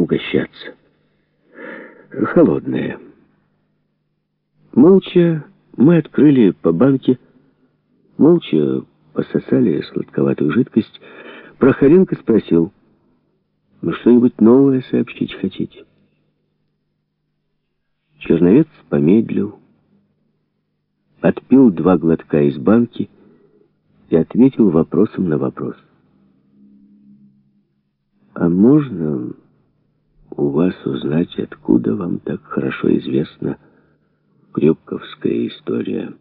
угощаться. Холодное. Молча мы открыли по банке, молча пососали сладковатую жидкость. Прохоренко спросил, «Вы что-нибудь новое сообщить хотите?» Черновец помедлил, отпил два глотка из банки и ответил вопросом на вопрос. «А можно у вас узнать, откуда вам так хорошо известна крюковская история?»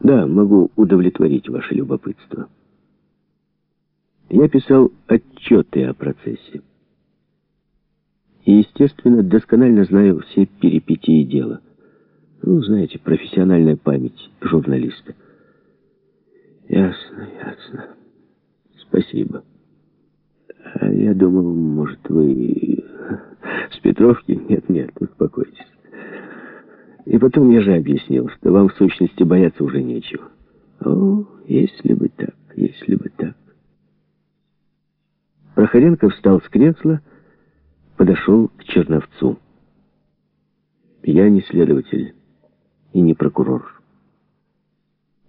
«Да, могу удовлетворить ваше любопытство. Я писал отчеты о процессе. И, естественно, досконально знаю все перипетии дела. Ну, знаете, профессиональная память журналиста. Ясно, ясно. Спасибо. Я думал, может, вы с Петровки? Нет, нет, успокойтесь. И потом я же объяснил, что вам в сущности бояться уже нечего. О, если бы так, если бы так. Проходенко встал с кресла, подошел к Черновцу. Я не следователь и не прокурор.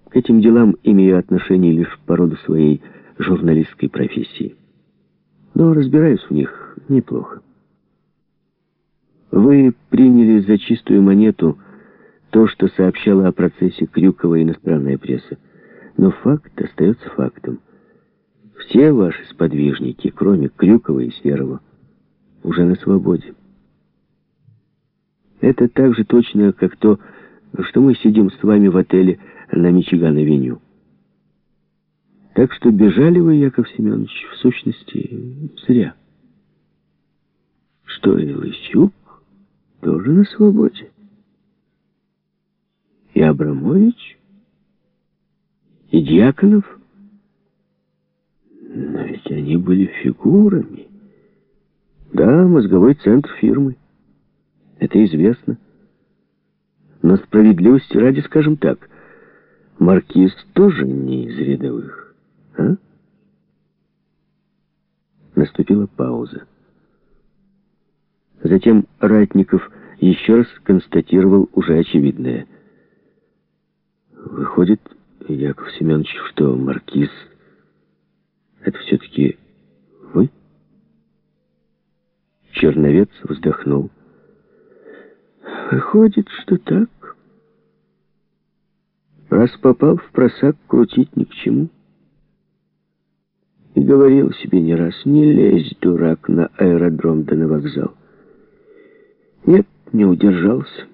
К этим делам имею отношение лишь по роду своей журналистской профессии. Но разбираюсь в них неплохо. Вы приняли за чистую монету то, что сообщала о процессе Крюкова иностранная пресса. Но факт остается фактом. Все ваши сподвижники, кроме Крюкова и Серова, уже на свободе. Это так же точно, как то, что мы сидим с вами в отеле на Мичиган-авеню. Так что бежали вы, Яков Семенович, в сущности, зря. Что и Лысюк тоже на свободе. И Абрамович, и Дьяконов. Но ведь они были фигурами. Да, мозговой центр фирмы. Это известно. Но справедливости ради, скажем так, маркиз тоже не из рядовых. А? Наступила пауза. Затем Ратников еще раз констатировал уже очевидное. Выходит, Яков Семенович, что маркиз — это все-таки вы? Черновец вздохнул. Выходит, что так. Раз попал в просак, крутить ни к чему. И говорил себе не раз, не лезь, дурак, на аэродром да на вокзал. Нет, не удержался.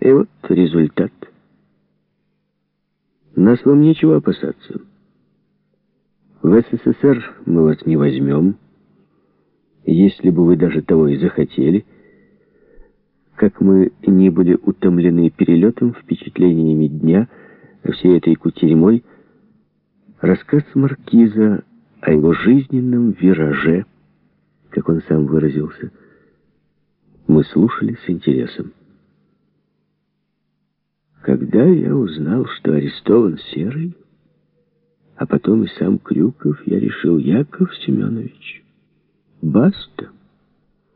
И вот результат. Нас вам нечего опасаться. В СССР мы вас не возьмем, если бы вы даже того и захотели, как мы не были утомлены перелетом, впечатлениями дня, всей этой кутерьмой, рассказ Маркиза о его жизненном вираже, как он сам выразился, мы слушали с интересом. Когда я узнал, что арестован Серый, а потом и сам Крюков, я решил, Яков Семенович, Баста.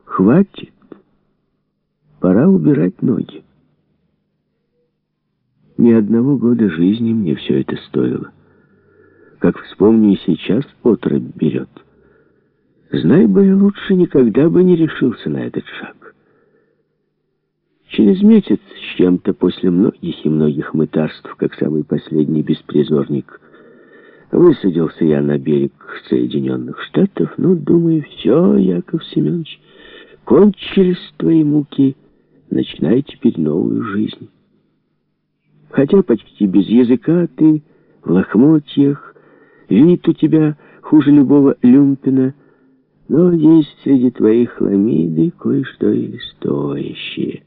Хватит. Пора убирать ноги. Ни одного года жизни мне все это стоило. Как вспомню и сейчас, отрыв берет. Знай бы лучше, никогда бы не решился на этот шаг. Через месяц с чем-то после многих и многих мытарств, как самый последний беспризорник, Высадился я на берег Соединенных Штатов, ну, думаю, все, Яков Семенович, кончились твои муки, начинай теперь новую жизнь. Хотя почти без языка ты в лохмотьях, вид у тебя хуже любого люмпина, но есть среди твоих хламиды кое-что и стоящее.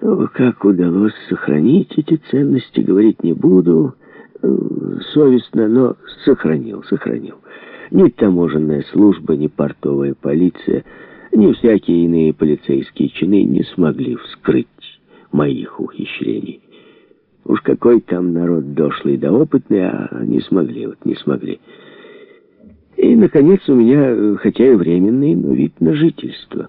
Ну, как удалось сохранить эти ценности, говорить не буду, — совестно, но сохранил, сохранил. Ни таможенная служба, ни портовая полиция, ни всякие иные полицейские чины не смогли вскрыть моих ухищрений. Уж какой там народ дошлый да опытный, а не смогли, вот не смогли. И, наконец, у меня, хотя и временный, но вид на жительство.